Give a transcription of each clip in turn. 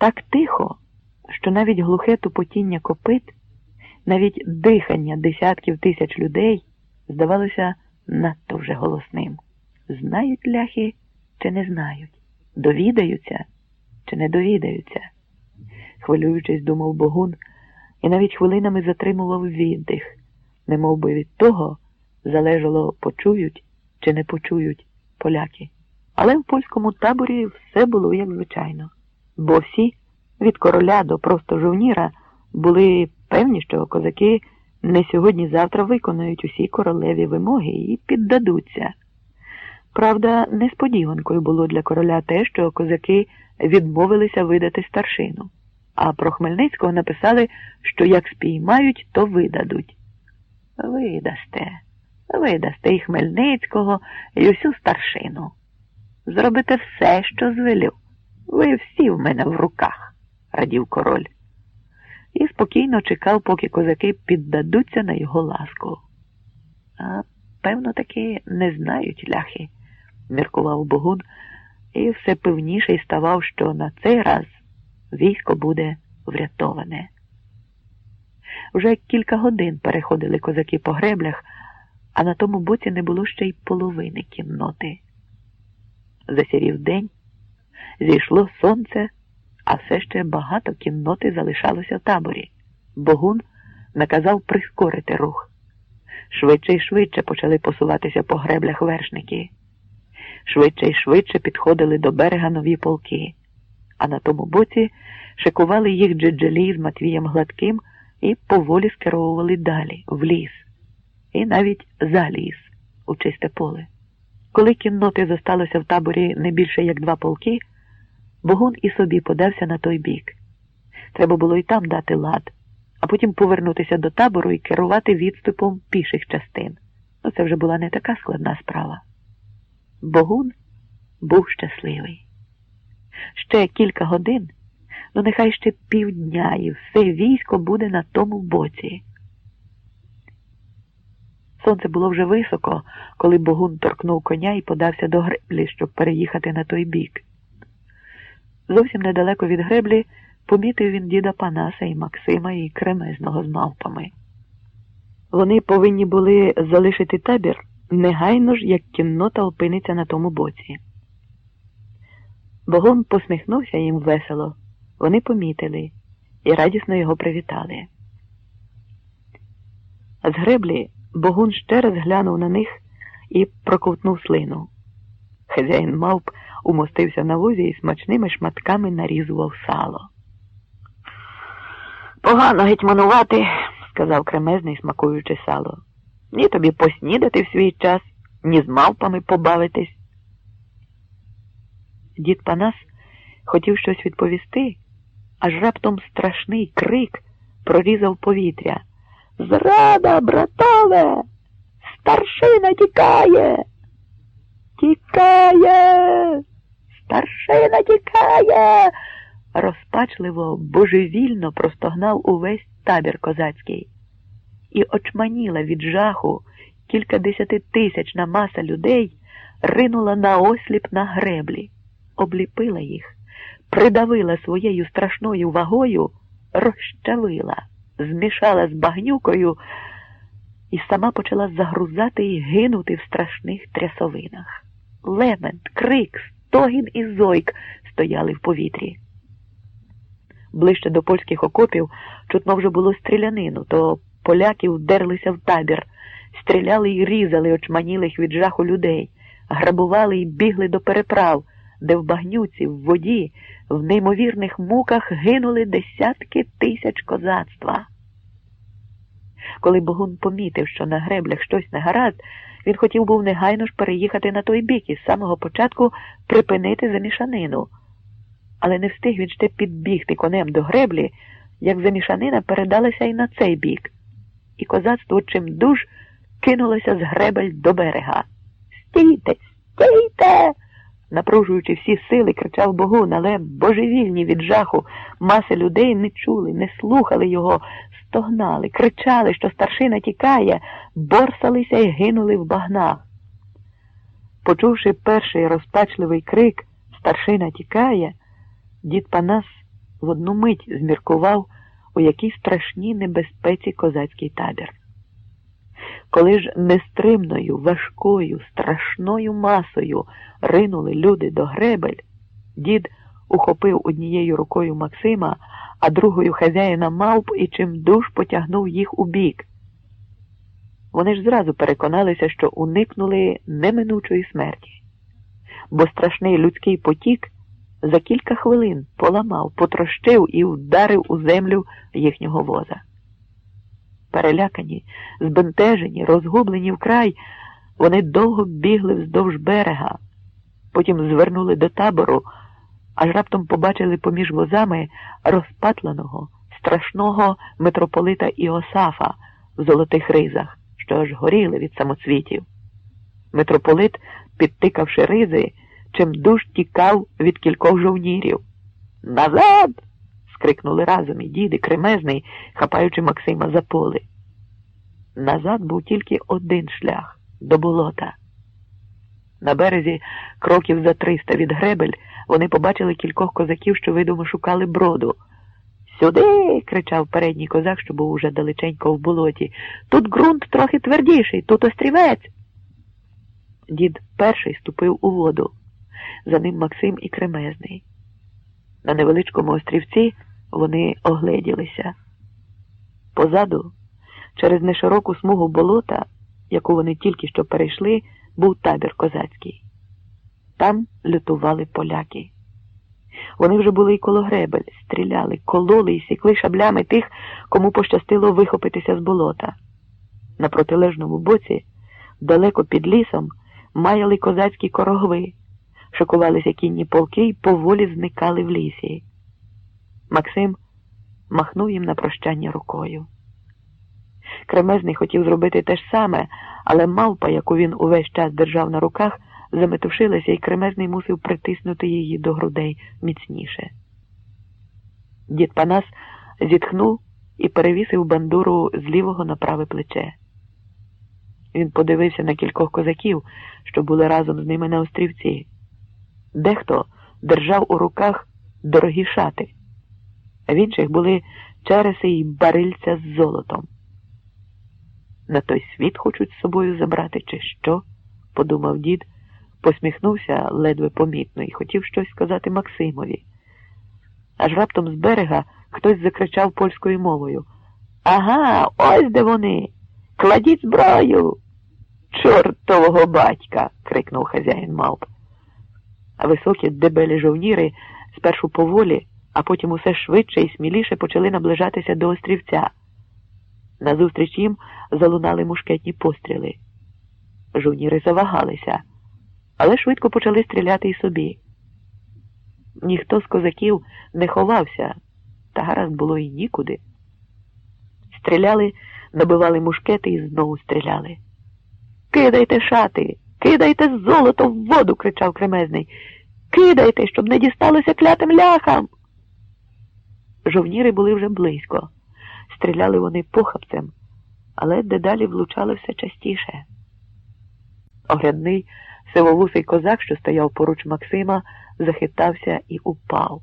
так тихо, що навіть глухе тупотіння копит, навіть дихання десятків тисяч людей здавалося надто вже голосним. Знають ляхи чи не знають, довідаються чи не довідаються. Хвилюючись, думав Богун, і навіть хвилинами затримував віддих, немов би від того залежало, почують чи не почують поляки. Але в польському таборі все було як звичайно, бо всі, від короля до просто жовніра, були певні, що козаки не сьогодні-завтра виконують усі королеві вимоги і піддадуться. Правда, несподіванкою було для короля те, що козаки відмовилися видати старшину, а про Хмельницького написали, що як спіймають, то видадуть. Видасте, видасте і Хмельницького, і усю старшину. Зробите все, що звелю. Ви всі в мене в руках, радів король. І спокійно чекав, поки козаки піддадуться на його ласку. А певно, таки не знають ляхи, міркував Богун, і все певніший ставав, що на цей раз військо буде врятоване. Вже кілька годин переходили козаки по греблях, а на тому боці не було ще й половини кінноти. Засірів день, зійшло сонце, а все ще багато кінноти залишалося в таборі. Богун наказав прискорити рух. Швидше й швидше почали посуватися по греблях вершники. Швидше й швидше підходили до берега нові полки, а на тому боці шикували їх джеджелі з Матвієм Гладким і поволі скеровували далі, в ліс, і навіть за ліс, у чисте поле. Коли кінноти зосталося в таборі не більше як два полки, Богун і собі подався на той бік. Треба було і там дати лад, а потім повернутися до табору і керувати відступом піших частин. Ну, це вже була не така складна справа. Богун був щасливий. Ще кілька годин, ну нехай ще півдня, і все військо буде на тому боці. Сонце було вже високо, коли Богун торкнув коня і подався до греблі, щоб переїхати на той бік. Зовсім недалеко від греблі помітив він діда Панаса і Максима і кремезного з мавпами. Вони повинні були залишити табір негайно ж, як кіннота опиниться на тому боці. Богун посміхнувся їм весело. Вони помітили і радісно його привітали. З греблі Богун ще раз глянув на них і проковтнув слину. Хазяїн мавп умостився на возі і смачними шматками нарізував сало. Погано гетьманувати, сказав кремезний, смакуючи сало. Ні тобі поснідати в свій час, ні з мавпами побавитись. Дід Панас хотів щось відповісти, аж раптом страшний крик прорізав повітря. Зрада, братове, старшина тікає. Тікає, старшина тікає. Розпачливо, божевільно простогнав увесь табір козацький. І очманіла від жаху кількадесятитисячна маса людей ринула на осліп на греблі, обліпила їх, придавила своєю страшною вагою, розчавила змішала з багнюкою і сама почала загрузати і гинути в страшних трясовинах. Лемент, крик, стогін і зойк стояли в повітрі. Ближче до польських окопів чутно вже було стрілянину, то поляки вдерлися в табір, стріляли і різали очманілих від жаху людей, грабували і бігли до переправ, де в багнюці, в воді, в неймовірних муках гинули десятки тисяч козацтва. Коли Богун помітив, що на греблях щось не гаразд, він хотів був негайно ж переїхати на той бік і з самого початку припинити замішанину. Але не встиг він ще підбігти конем до греблі, як замішанина передалася і на цей бік, і козацтво чимдуж кинулося з гребель до берега. Стійте, стійте! Напружуючи всі сили, кричав Богун, але божевільні від жаху маси людей не чули, не слухали його, стогнали, кричали, що старшина тікає, борсалися і гинули в багнах. Почувши перший розпачливий крик Старшина тікає, дід Панас в одну мить зміркував, у якій страшній небезпеці козацький табір. Коли ж нестримною, важкою, страшною масою ринули люди до гребель, дід ухопив однією рукою Максима, а другою хазяїна мавп і чимдуж потягнув їх у бік. Вони ж зразу переконалися, що уникнули неминучої смерті, бо страшний людський потік за кілька хвилин поламав, потрощив і вдарив у землю їхнього воза. Перелякані, збентежені, розгублені вкрай, вони довго бігли вздовж берега, потім звернули до табору, аж раптом побачили поміж возами розпатленого, страшного митрополита Іосафа в золотих ризах, що аж горіли від самоцвітів. Митрополит, підтикавши ризи, чим дуж тікав від кількох жовнірів. Назад! Скрикнули разом і діди, кремезний, хапаючи Максима за поли. Назад був тільки один шлях до болота. На березі, кроків за триста від гребель, вони побачили кількох козаків, що видимо шукали броду. Сюди. кричав передній козак, що був уже далеченько в болоті. Тут ґрунт трохи твердіший, тут острівець. Дід перший ступив у воду. За ним Максим і Кремезний. На невеличкому острівці вони огледілися. Позаду, через нешироку смугу болота, яку вони тільки що перейшли, був табір козацький. Там лютували поляки. Вони вже були й коло гребель, стріляли, кололи і сікли шаблями тих, кому пощастило вихопитися з болота. На протилежному боці, далеко під лісом, маяли козацькі корогви, шокувалися кінні полки і поволі зникали в лісі. Максим махнув їм на прощання рукою. Кремезний хотів зробити те ж саме, але мавпа, яку він увесь час держав на руках, заметушилася, і кремезний мусив притиснути її до грудей міцніше. Дід Панас зітхнув і перевісив бандуру з лівого на праве плече. Він подивився на кількох козаків, що були разом з ними на острівці. Дехто держав у руках дорогі шати, а в інших були череси й барильця з золотом. На той світ хочуть з собою забрати, чи що? подумав дід, посміхнувся ледве помітно і хотів щось сказати Максимові. Аж раптом з берега хтось закричав польською мовою Ага, ось де вони. Кладіть зброю. Чортового батька. крикнув хазяїн мавп. А високі дебелі жовніри спершу поволі, а потім усе швидше і сміліше почали наближатися до острівця. Назустріч їм залунали мушкетні постріли. Жовніри завагалися, але швидко почали стріляти й собі. Ніхто з козаків не ховався, та гаразд було й нікуди. Стріляли, набивали мушкети і знову стріляли. Кидайте шати, кидайте золото в воду, кричав кремезний. Кидайте, щоб не дісталося клятим ляхам. Жовніри були вже близько. Стріляли вони похапцем, але дедалі влучали все частіше. Огрядний сивовусий козак, що стояв поруч Максима, захитався і упав.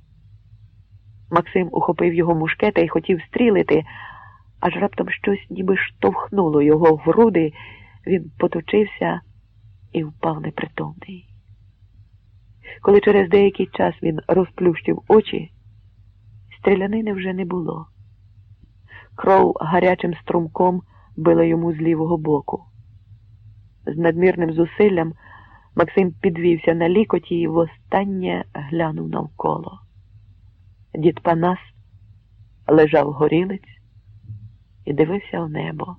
Максим ухопив його мушкета і хотів стрілити, аж раптом щось ніби штовхнуло його в груди, він поточився і впав непритомний. Коли через деякий час він розплющив очі, стрілянини вже не було. Кров гарячим струмком била йому з лівого боку. З надмірним зусиллям Максим підвівся на лікоті і востаннє глянув навколо. Дід Панас лежав горілиць і дивився в небо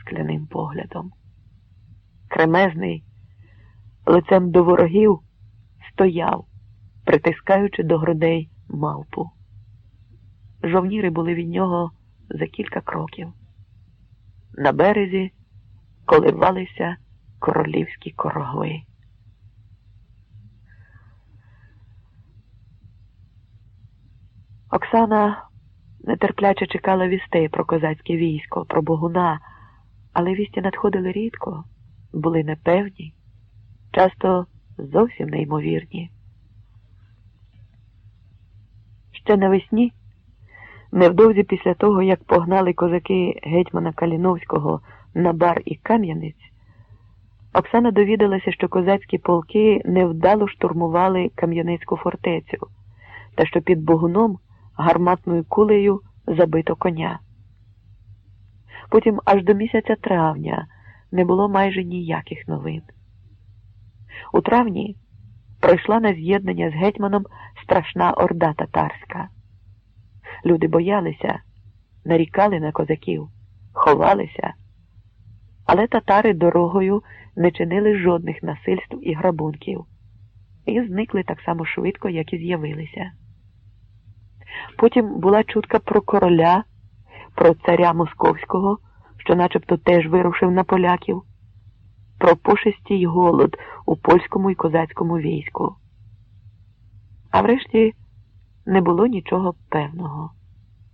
скляним поглядом. Кремезний, лицем до ворогів, стояв, притискаючи до грудей мавпу. Жовніри були від нього за кілька кроків. На березі коливалися королівські корогви. Оксана нетерпляче чекала вістей про козацьке військо, про богуна, але вісті надходили рідко, були непевні, часто зовсім неймовірні. Ще навесні, невдовзі після того, як погнали козаки гетьмана Каліновського на бар і Кам'янець, Оксана довідалася, що козацькі полки невдало штурмували Кам'янецьку фортецю та що під Богуном гарматною кулею забито коня. Потім аж до місяця травня не було майже ніяких новин. У травні пройшла на з'єднання з гетьманом страшна орда татарська. Люди боялися, нарікали на козаків, ховалися, але татари дорогою не чинили жодних насильств і грабунків і зникли так само швидко, як і з'явилися. Потім була чутка про короля, про царя Московського, що начебто теж вирушив на поляків, про пошесті й голод у польському і козацькому війську. А врешті не було нічого певного.